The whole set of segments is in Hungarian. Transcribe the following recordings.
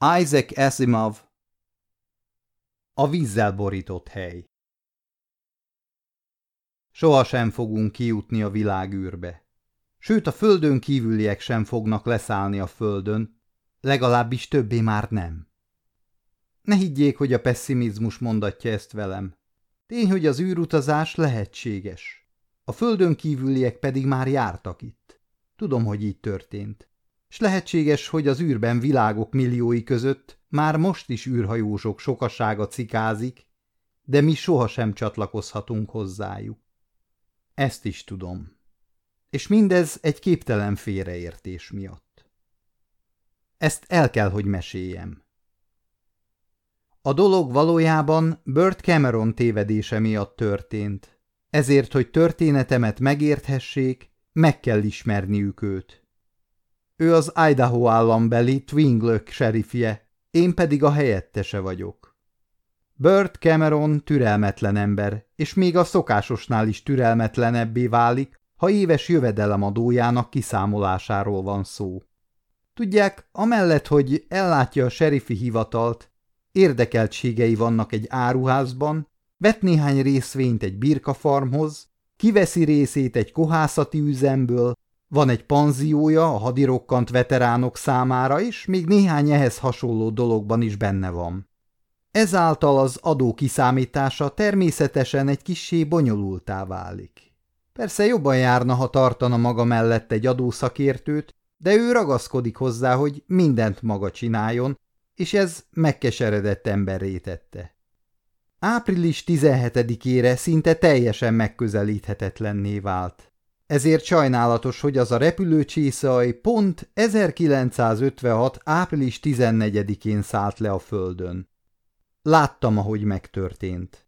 Isaac Asimov A vízzel borított hely Soha sem fogunk kijutni a világűrbe. Sőt, a földön kívüliek sem fognak leszállni a földön, legalábbis többé már nem. Ne higgyék, hogy a pessimizmus mondatja ezt velem. Tény, hogy az űrutazás lehetséges. A földön kívüliek pedig már jártak itt. Tudom, hogy így történt s lehetséges, hogy az űrben világok milliói között már most is űrhajósok sokasága cikázik, de mi sohasem csatlakozhatunk hozzájuk. Ezt is tudom. És mindez egy képtelen félreértés miatt. Ezt el kell, hogy meséljem. A dolog valójában Burt Cameron tévedése miatt történt, ezért, hogy történetemet megérthessék, meg kell ismerniük őt. Ő az Idaho állambeli Twinglök serifje, én pedig a helyettese vagyok. Burt Cameron türelmetlen ember, és még a szokásosnál is türelmetlenebbé válik, ha éves jövedelemadójának kiszámolásáról van szó. Tudják, amellett, hogy ellátja a serifi hivatalt, érdekeltségei vannak egy áruházban, vet néhány részvényt egy birkafarmhoz, kiveszi részét egy kohászati üzemből, van egy panziója a hadirokkant veteránok számára, és még néhány ehhez hasonló dologban is benne van. Ezáltal az adó kiszámítása természetesen egy kissé bonyolultá válik. Persze jobban járna, ha tartana maga mellett egy adószakértőt, de ő ragaszkodik hozzá, hogy mindent maga csináljon, és ez megkeseredett emberré tette. Április 17-ére szinte teljesen megközelíthetetlenné vált. Ezért sajnálatos, hogy az a repülőcsészaj pont 1956. április 14-én szállt le a földön. Láttam, ahogy megtörtént.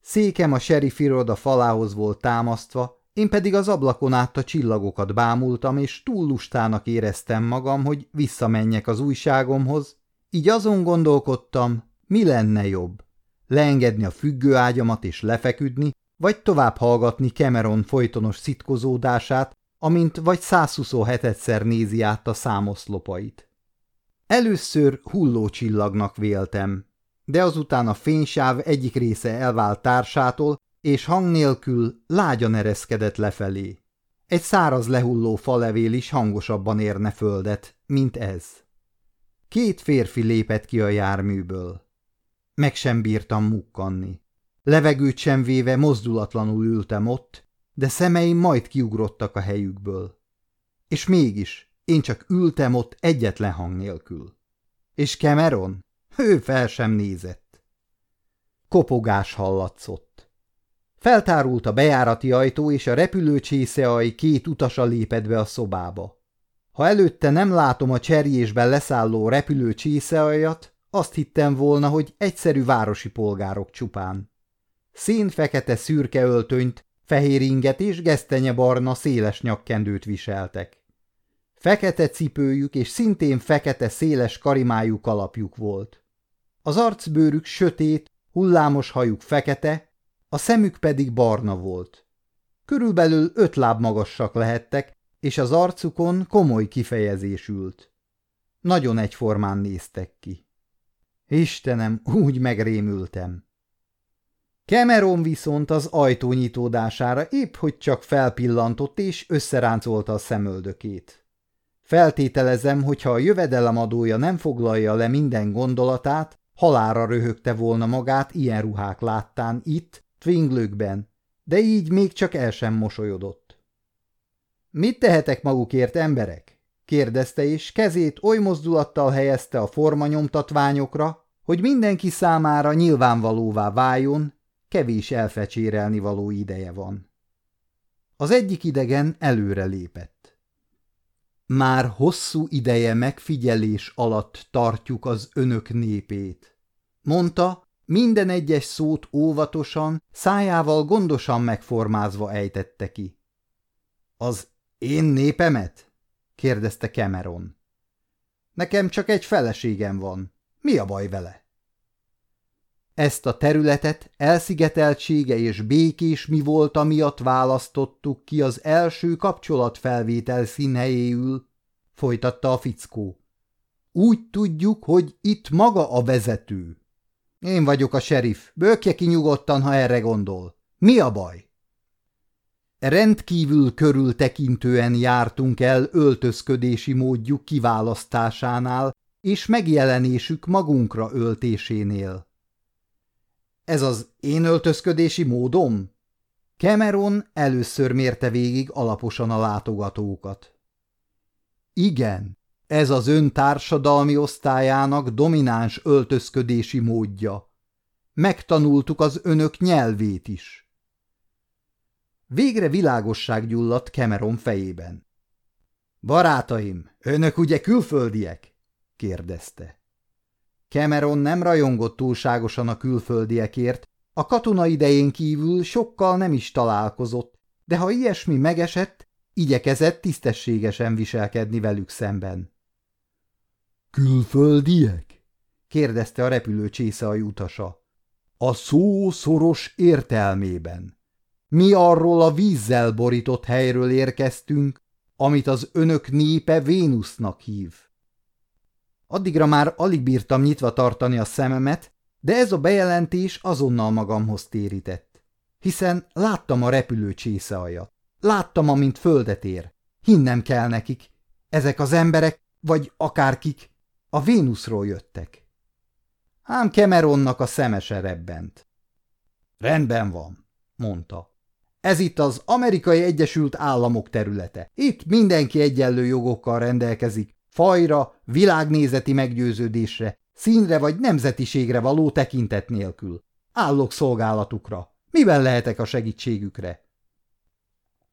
Székem a sheriff iroda falához volt támasztva, én pedig az ablakon át a csillagokat bámultam, és túl lustának éreztem magam, hogy visszamenjek az újságomhoz, így azon gondolkodtam, mi lenne jobb. Leengedni a függőágyamat és lefeküdni, vagy tovább hallgatni Cameron folytonos szitkozódását, amint vagy 127-szer nézi át a számoszlopait. Először hullócsillagnak véltem, de azután a fénysáv egyik része elvált társától, és hang nélkül lágyan ereszkedett lefelé. Egy száraz lehulló falevél is hangosabban érne földet, mint ez. Két férfi lépett ki a járműből. Meg sem bírtam mukkanni. Levegőt sem véve mozdulatlanul ültem ott, de szemeim majd kiugrottak a helyükből. És mégis én csak ültem ott egyetlen hang nélkül. És Cameron? Ő fel sem nézett. Kopogás hallatszott. Feltárult a bejárati ajtó, és a repülő csészeaj két utasa lépett be a szobába. Ha előtte nem látom a cserjésben leszálló repülő csészeajat, azt hittem volna, hogy egyszerű városi polgárok csupán. Szín-fekete szürke öltönyt, fehér inget és gesztenyebarna széles nyakkendőt viseltek. Fekete cipőjük és szintén fekete széles karimájú kalapjuk volt. Az arcbőrük sötét, hullámos hajuk fekete, a szemük pedig barna volt. Körülbelül öt láb magassak lehettek, és az arcukon komoly kifejezés ült. Nagyon egyformán néztek ki. Istenem, úgy megrémültem. Cameron viszont az ajtó nyitódására épp hogy csak felpillantott és összeráncolta a szemöldökét. Feltételezem, hogyha a jövedelemadója nem foglalja le minden gondolatát, halára röhögte volna magát ilyen ruhák láttán itt, Twinglőkben, de így még csak el sem mosolyodott. – Mit tehetek magukért, emberek? – kérdezte, és kezét oly mozdulattal helyezte a formanyomtatványokra, hogy mindenki számára nyilvánvalóvá váljon, kevés elfecsérelni való ideje van. Az egyik idegen előre lépett. Már hosszú ideje megfigyelés alatt tartjuk az önök népét. Mondta, minden egyes szót óvatosan, szájával gondosan megformázva ejtette ki. Az én népemet? kérdezte Cameron. Nekem csak egy feleségem van. Mi a baj vele? Ezt a területet elszigeteltsége és békés mi volt, amiatt választottuk ki az első kapcsolatfelvétel színhelyéül, folytatta a fickó. Úgy tudjuk, hogy itt maga a vezető. Én vagyok a sheriff. Bökje ki nyugodtan, ha erre gondol. Mi a baj? Rendkívül körültekintően jártunk el öltözködési módjuk kiválasztásánál és megjelenésük magunkra öltésénél. Ez az én öltözködési módom? Cameron először mérte végig alaposan a látogatókat. Igen, ez az ön társadalmi osztályának domináns öltözködési módja. Megtanultuk az önök nyelvét is. Végre világosság gyulladt Cameron fejében. Barátaim, önök ugye külföldiek? kérdezte. Cameron nem rajongott túlságosan a külföldiekért, a katona idején kívül sokkal nem is találkozott, de ha ilyesmi megesett, igyekezett tisztességesen viselkedni velük szemben. Külföldiek? kérdezte a repülő csészai utasa. A szó szoros értelmében. Mi arról a vízzel borított helyről érkeztünk, amit az önök népe Vénusznak hív. Addigra már alig bírtam nyitva tartani a szememet, de ez a bejelentés azonnal magamhoz térített. Hiszen láttam a repülő csészajat. Láttam, amint földet ér. Hinnem kell nekik. Ezek az emberek, vagy akárkik, a Vénuszról jöttek. Ám Cameronnak a szemese rebbent. Rendben van, mondta. Ez itt az Amerikai Egyesült Államok területe. Itt mindenki egyenlő jogokkal rendelkezik, fajra, világnézeti meggyőződésre, színre vagy nemzetiségre való tekintet nélkül. Állok szolgálatukra. Miben lehetek a segítségükre?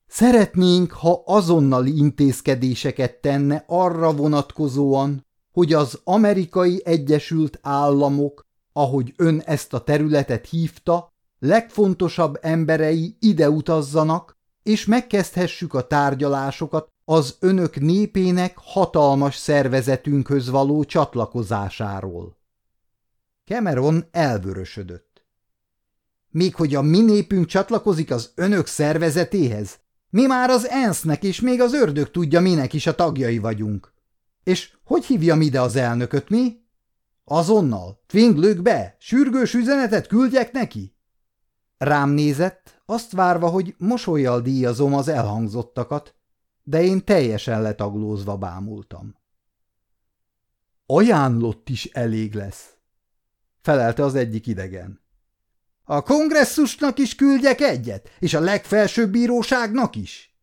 Szeretnénk, ha azonnali intézkedéseket tenne arra vonatkozóan, hogy az amerikai Egyesült Államok, ahogy ön ezt a területet hívta, legfontosabb emberei ide utazzanak, és megkezdhessük a tárgyalásokat az önök népének hatalmas szervezetünkhöz való csatlakozásáról. Cameron elvörösödött. Még hogy a mi népünk csatlakozik az önök szervezetéhez, mi már az ENSZ-nek és még az ördög tudja, minek is a tagjai vagyunk. És hogy hívjam ide az elnököt, mi? Azonnal, twinglők be, sürgős üzenetet küldjek neki? Rám nézett, azt várva, hogy mosolyjal díjazom az elhangzottakat, de én teljesen letaglózva bámultam. Ajánlott is elég lesz, felelte az egyik idegen. A kongresszusnak is küldjek egyet, és a legfelsőbb bíróságnak is?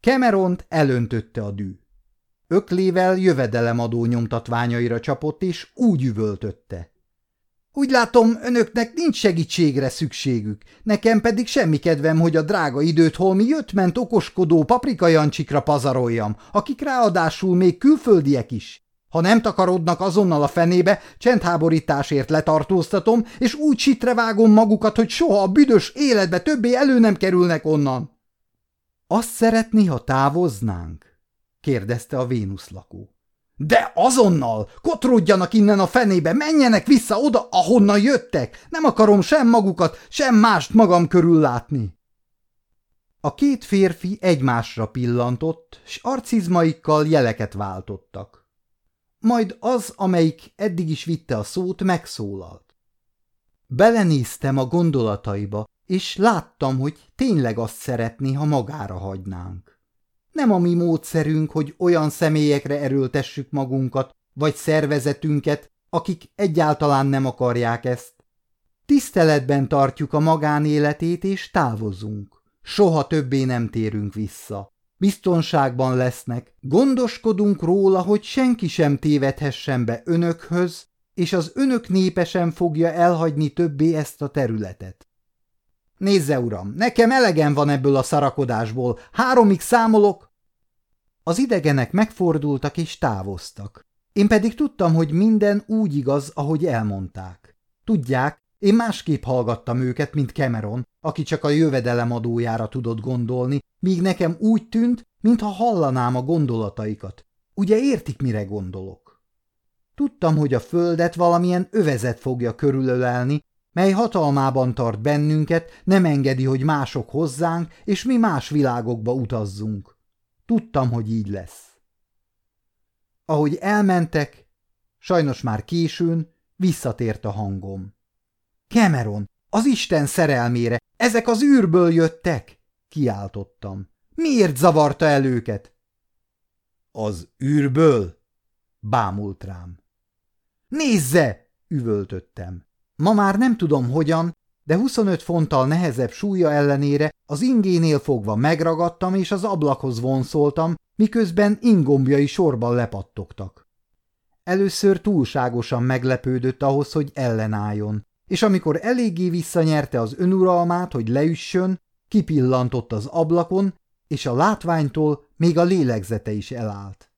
Cameront elöntötte a dű. Öklével jövedelemadó nyomtatványaira csapott, és úgy üvöltötte. Úgy látom, önöknek nincs segítségre szükségük, nekem pedig semmi kedvem, hogy a drága időt holmi jött-ment okoskodó paprikajancsikra pazaroljam, akik ráadásul még külföldiek is. Ha nem takarodnak azonnal a fenébe, csendháborításért letartóztatom, és úgy sitre vágom magukat, hogy soha a büdös életbe többé elő nem kerülnek onnan. Azt szeretni, ha távoznánk? kérdezte a Vénusz lakó. De azonnal! Kotródjanak innen a fenébe, menjenek vissza oda, ahonnan jöttek! Nem akarom sem magukat, sem mást magam körül látni! A két férfi egymásra pillantott, s arcizmaikkal jeleket váltottak. Majd az, amelyik eddig is vitte a szót, megszólalt. Belenéztem a gondolataiba, és láttam, hogy tényleg azt szeretné, ha magára hagynánk. Nem a mi módszerünk, hogy olyan személyekre erőltessük magunkat, vagy szervezetünket, akik egyáltalán nem akarják ezt. Tiszteletben tartjuk a magánéletét és távozunk. Soha többé nem térünk vissza. Biztonságban lesznek, gondoskodunk róla, hogy senki sem tévedhessen be önökhöz, és az önök népe sem fogja elhagyni többé ezt a területet. Nézze, uram, nekem elegem van ebből a szarakodásból. Háromig számolok. Az idegenek megfordultak és távoztak. Én pedig tudtam, hogy minden úgy igaz, ahogy elmondták. Tudják, én másképp hallgattam őket, mint Cameron, aki csak a jövedelem adójára tudott gondolni, míg nekem úgy tűnt, mintha hallanám a gondolataikat. Ugye értik, mire gondolok? Tudtam, hogy a földet valamilyen övezet fogja körülölelni, mely hatalmában tart bennünket, nem engedi, hogy mások hozzánk, és mi más világokba utazzunk. Tudtam, hogy így lesz. Ahogy elmentek, sajnos már későn, visszatért a hangom. Cameron, az Isten szerelmére, ezek az űrből jöttek! Kiáltottam. Miért zavarta el őket? Az űrből? Bámult rám. Nézze! üvöltöttem. Ma már nem tudom hogyan, de 25 fonttal nehezebb súlya ellenére az ingénél fogva megragadtam és az ablakhoz vonszoltam, miközben ingombjai sorban lepattogtak. Először túlságosan meglepődött ahhoz, hogy ellenálljon, és amikor eléggé visszanyerte az önuralmát, hogy leüssön, kipillantott az ablakon, és a látványtól még a lélegzete is elállt.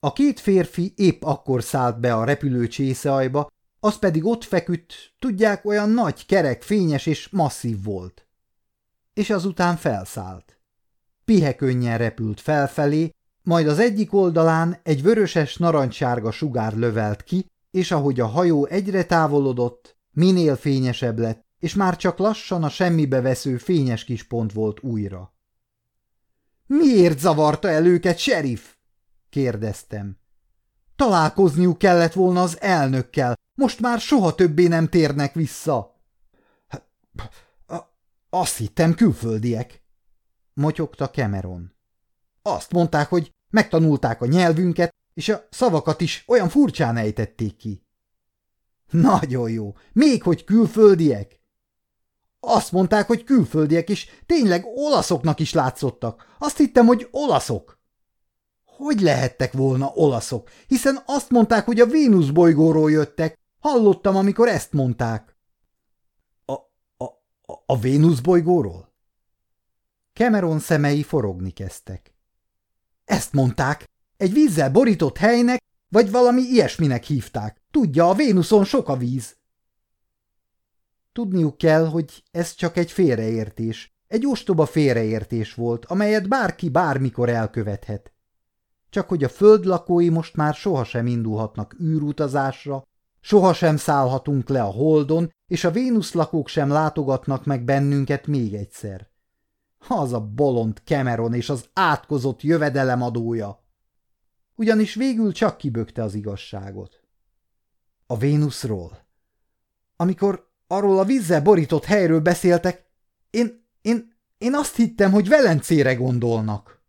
A két férfi épp akkor szállt be a repülő csészeajba, az pedig ott feküdt, tudják, olyan nagy, kerek, fényes és masszív volt. És azután felszállt. Pihekönnyen repült felfelé, majd az egyik oldalán egy vöröses narancssárga sugár lövelt ki, és ahogy a hajó egyre távolodott, minél fényesebb lett, és már csak lassan a semmibe vesző fényes kis pont volt újra. – Miért zavarta el őket, sheriff? – kérdeztem. – Találkozniuk kellett volna az elnökkel, most már soha többé nem térnek vissza. – Azt hittem külföldiek – motyogta Cameron. Azt mondták, hogy megtanulták a nyelvünket, és a szavakat is olyan furcsán ejtették ki. Nagyon jó. Még hogy külföldiek? Azt mondták, hogy külföldiek, és tényleg olaszoknak is látszottak. Azt hittem, hogy olaszok. Hogy lehettek volna olaszok? Hiszen azt mondták, hogy a Vénusz bolygóról jöttek. Hallottam, amikor ezt mondták. A, a, a Vénusz bolygóról? Cameron szemei forogni kezdtek. Ezt mondták. Egy vízzel borított helynek, vagy valami ilyesminek hívták. Tudja, a Vénuszon sok a víz. Tudniuk kell, hogy ez csak egy félreértés. Egy ostoba félreértés volt, amelyet bárki bármikor elkövethet. Csak hogy a föld lakói most már sohasem indulhatnak űrutazásra, sohasem szállhatunk le a Holdon, és a Vénusz lakók sem látogatnak meg bennünket még egyszer. Az a bolond Cameron és az átkozott jövedelemadója. Ugyanis végül csak kibökte az igazságot. A Vénuszról. Amikor arról a vízzel borított helyről beszéltek, én, én, én azt hittem, hogy Velencére gondolnak.